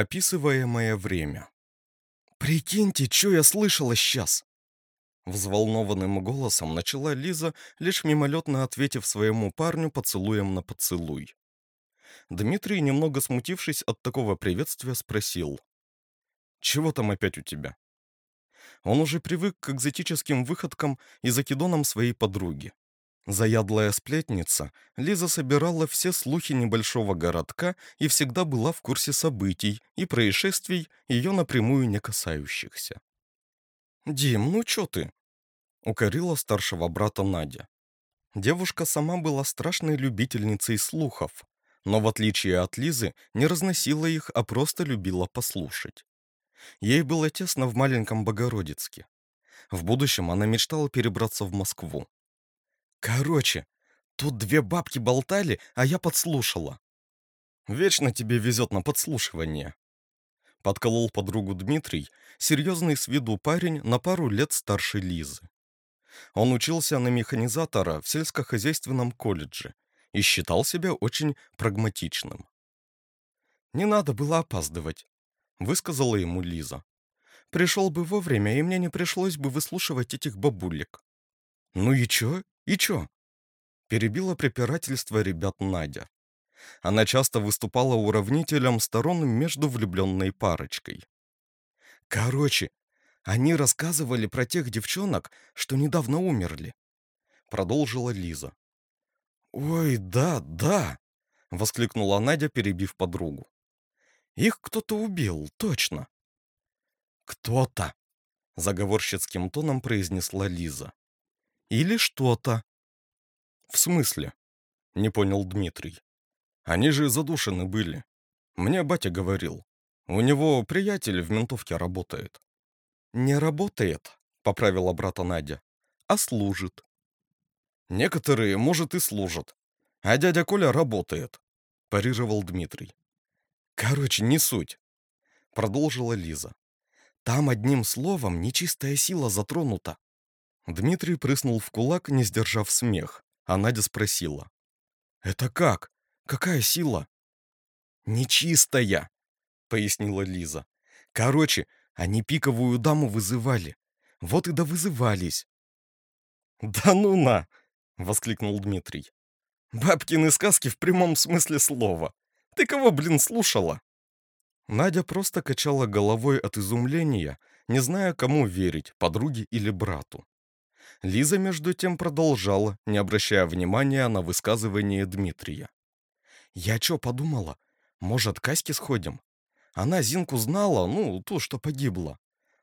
Описываемое время. «Прикиньте, что я слышала сейчас!» Взволнованным голосом начала Лиза, лишь мимолетно ответив своему парню поцелуем на поцелуй. Дмитрий, немного смутившись от такого приветствия, спросил. «Чего там опять у тебя?» Он уже привык к экзотическим выходкам и закидонам своей подруги. Заядлая сплетница, Лиза собирала все слухи небольшого городка и всегда была в курсе событий и происшествий, ее напрямую не касающихся. «Дим, ну чё ты?» — укорила старшего брата Надя. Девушка сама была страшной любительницей слухов, но в отличие от Лизы не разносила их, а просто любила послушать. Ей было тесно в маленьком Богородицке. В будущем она мечтала перебраться в Москву. Короче, тут две бабки болтали, а я подслушала. Вечно тебе везет на подслушивание. Подколол подругу Дмитрий, серьезный с виду парень на пару лет старше Лизы. Он учился на механизатора в сельскохозяйственном колледже и считал себя очень прагматичным. «Не надо было опаздывать», — высказала ему Лиза. «Пришел бы вовремя, и мне не пришлось бы выслушивать этих бабулек». «Ну и чё? И чё?» Перебила препирательство ребят Надя. Она часто выступала уравнителем сторон между влюбленной парочкой. «Короче, они рассказывали про тех девчонок, что недавно умерли», — продолжила Лиза. «Ой, да, да!» — воскликнула Надя, перебив подругу. «Их кто-то убил, точно!» «Кто-то!» — заговорщицким тоном произнесла Лиза. Или что-то. В смысле? Не понял Дмитрий. Они же задушены были. Мне батя говорил. У него приятель в ментовке работает. Не работает, поправила брата Надя, а служит. Некоторые, может, и служат. А дядя Коля работает, парировал Дмитрий. Короче, не суть, продолжила Лиза. Там одним словом нечистая сила затронута. Дмитрий прыснул в кулак, не сдержав смех, а Надя спросила. «Это как? Какая сила?» «Нечистая», — пояснила Лиза. «Короче, они пиковую даму вызывали. Вот и довызывались». «Да ну на!» — воскликнул Дмитрий. «Бабкины сказки в прямом смысле слова. Ты кого, блин, слушала?» Надя просто качала головой от изумления, не зная, кому верить, подруге или брату. Лиза, между тем, продолжала, не обращая внимания на высказывание Дмитрия. «Я чё подумала? Может, к Аське сходим? Она Зинку знала, ну, ту, что погибла.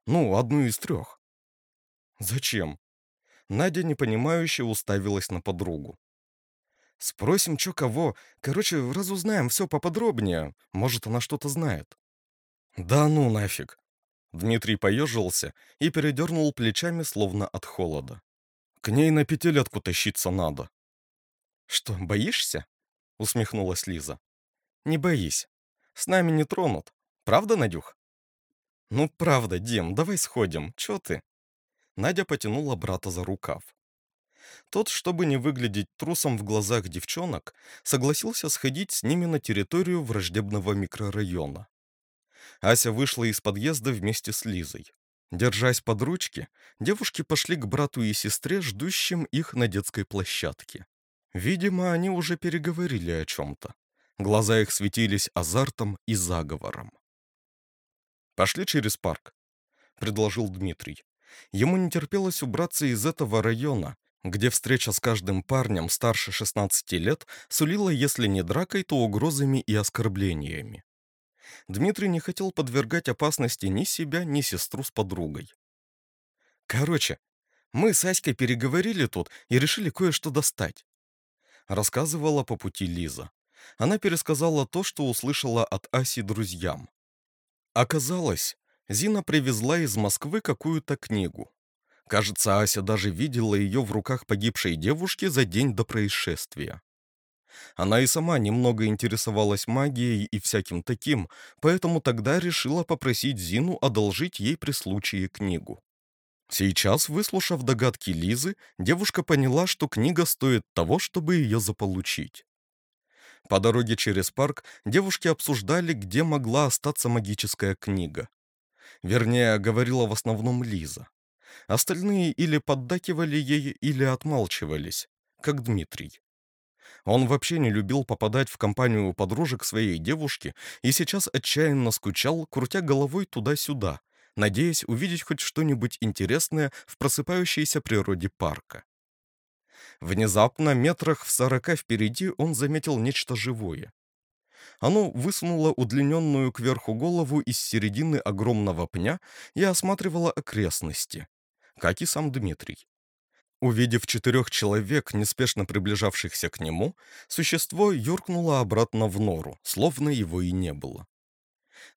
Ну, одну из трех». «Зачем?» Надя непонимающе уставилась на подругу. «Спросим, чё кого. Короче, разузнаем все поподробнее. Может, она что-то знает». «Да ну нафиг!» Дмитрий поежился и передернул плечами, словно от холода. К ней на пятилетку тащиться надо. Что, боишься? Усмехнулась Лиза. Не боись. С нами не тронут. Правда, Надюх? Ну, правда, Дим, давай сходим. Чё ты? Надя потянула брата за рукав. Тот, чтобы не выглядеть трусом в глазах девчонок, согласился сходить с ними на территорию враждебного микрорайона. Ася вышла из подъезда вместе с Лизой. Держась под ручки, девушки пошли к брату и сестре, ждущим их на детской площадке. Видимо, они уже переговорили о чем-то. Глаза их светились азартом и заговором. «Пошли через парк», — предложил Дмитрий. Ему не терпелось убраться из этого района, где встреча с каждым парнем старше 16 лет сулила, если не дракой, то угрозами и оскорблениями. Дмитрий не хотел подвергать опасности ни себя, ни сестру с подругой. «Короче, мы с Аськой переговорили тут и решили кое-что достать», рассказывала по пути Лиза. Она пересказала то, что услышала от Аси друзьям. Оказалось, Зина привезла из Москвы какую-то книгу. Кажется, Ася даже видела ее в руках погибшей девушки за день до происшествия. Она и сама немного интересовалась магией и всяким таким, поэтому тогда решила попросить Зину одолжить ей при случае книгу. Сейчас, выслушав догадки Лизы, девушка поняла, что книга стоит того, чтобы ее заполучить. По дороге через парк девушки обсуждали, где могла остаться магическая книга. Вернее, говорила в основном Лиза. Остальные или поддакивали ей, или отмалчивались, как Дмитрий. Он вообще не любил попадать в компанию подружек своей девушки и сейчас отчаянно скучал, крутя головой туда-сюда, надеясь увидеть хоть что-нибудь интересное в просыпающейся природе парка. Внезапно, метрах в сорока впереди, он заметил нечто живое. Оно высунуло удлиненную кверху голову из середины огромного пня и осматривало окрестности, как и сам Дмитрий. Увидев четырех человек, неспешно приближавшихся к нему, существо юркнуло обратно в нору, словно его и не было.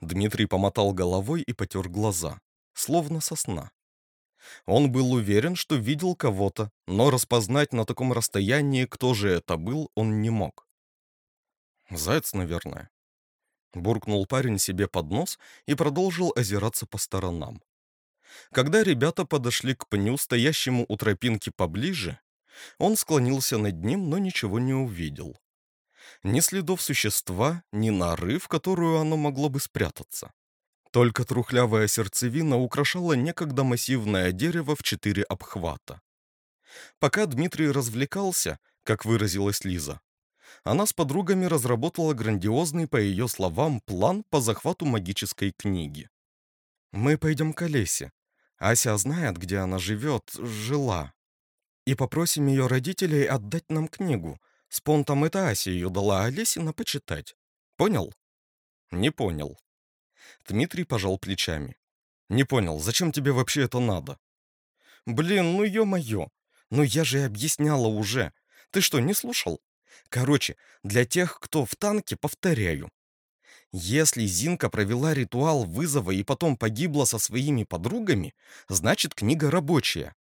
Дмитрий помотал головой и потер глаза, словно сосна. Он был уверен, что видел кого-то, но распознать на таком расстоянии, кто же это был, он не мог. «Заяц, наверное». Буркнул парень себе под нос и продолжил озираться по сторонам. Когда ребята подошли к пню, стоящему у тропинки поближе, он склонился над ним, но ничего не увидел. Ни следов существа, ни норы, в которую оно могло бы спрятаться. Только трухлявая сердцевина украшала некогда массивное дерево в четыре обхвата. Пока Дмитрий развлекался, как выразилась Лиза, она с подругами разработала грандиозный, по ее словам, план по захвату магической книги. «Мы пойдем к Олесе. Ася знает, где она живет, жила. И попросим ее родителей отдать нам книгу. С понтом это Ася ее дала Олесе на почитать. Понял?» «Не понял», Дмитрий пожал плечами. «Не понял, зачем тебе вообще это надо?» «Блин, ну ё-моё! Ну я же объясняла уже. Ты что, не слушал? Короче, для тех, кто в танке, повторяю. Если Зинка провела ритуал вызова и потом погибла со своими подругами, значит, книга рабочая.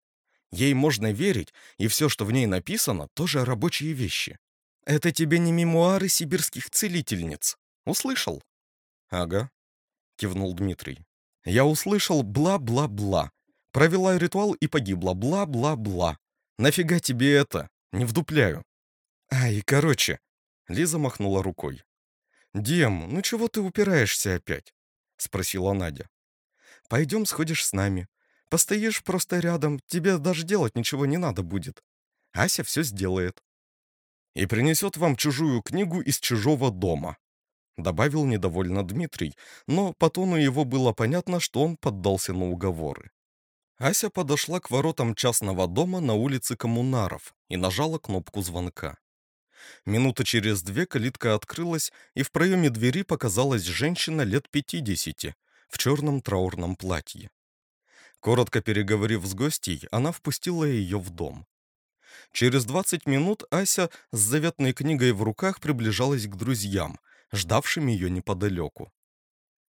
Ей можно верить, и все, что в ней написано, тоже рабочие вещи. Это тебе не мемуары сибирских целительниц. Услышал? Ага кивнул Дмитрий. Я услышал бла-бла-бла. Провела ритуал и погибла. Бла-бла-бла. Нафига тебе это? Не вдупляю. Ай, короче. Лиза махнула рукой. «Дем, ну чего ты упираешься опять?» — спросила Надя. «Пойдем сходишь с нами. Постоишь просто рядом, тебе даже делать ничего не надо будет. Ася все сделает. И принесет вам чужую книгу из чужого дома добавил недовольно Дмитрий, но по тону его было понятно, что он поддался на уговоры. Ася подошла к воротам частного дома на улице Коммунаров и нажала кнопку звонка. Минута через две калитка открылась, и в проеме двери показалась женщина лет пятидесяти в черном траурном платье. Коротко переговорив с гостьей, она впустила ее в дом. Через двадцать минут Ася с заветной книгой в руках приближалась к друзьям, ждавшим ее неподалеку.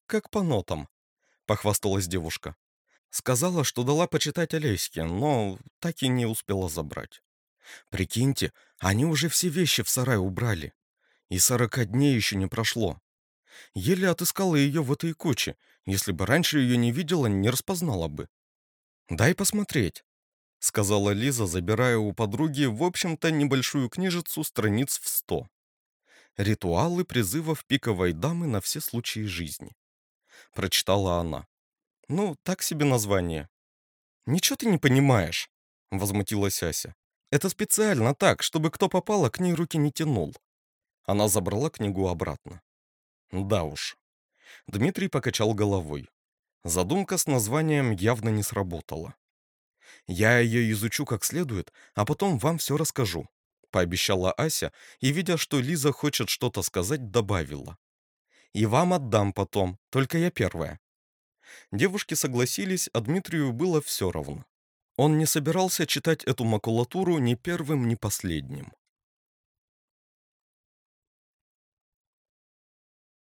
«Как по нотам», — похвасталась девушка. Сказала, что дала почитать Олеське, но так и не успела забрать. Прикиньте, они уже все вещи в сарай убрали. И сорока дней еще не прошло. Еле отыскала ее в этой куче. Если бы раньше ее не видела, не распознала бы. «Дай посмотреть», — сказала Лиза, забирая у подруги, в общем-то, небольшую книжицу страниц в сто. «Ритуалы призывов пиковой дамы на все случаи жизни», — прочитала она. «Ну, так себе название». «Ничего ты не понимаешь», — возмутилась Ася. «Это специально так, чтобы кто попало, к ней руки не тянул». Она забрала книгу обратно. «Да уж». Дмитрий покачал головой. Задумка с названием явно не сработала. «Я ее изучу как следует, а потом вам все расскажу», пообещала Ася и, видя, что Лиза хочет что-то сказать, добавила. «И вам отдам потом, только я первая». Девушки согласились, а Дмитрию было все равно. Он не собирался читать эту макулатуру ни первым, ни последним.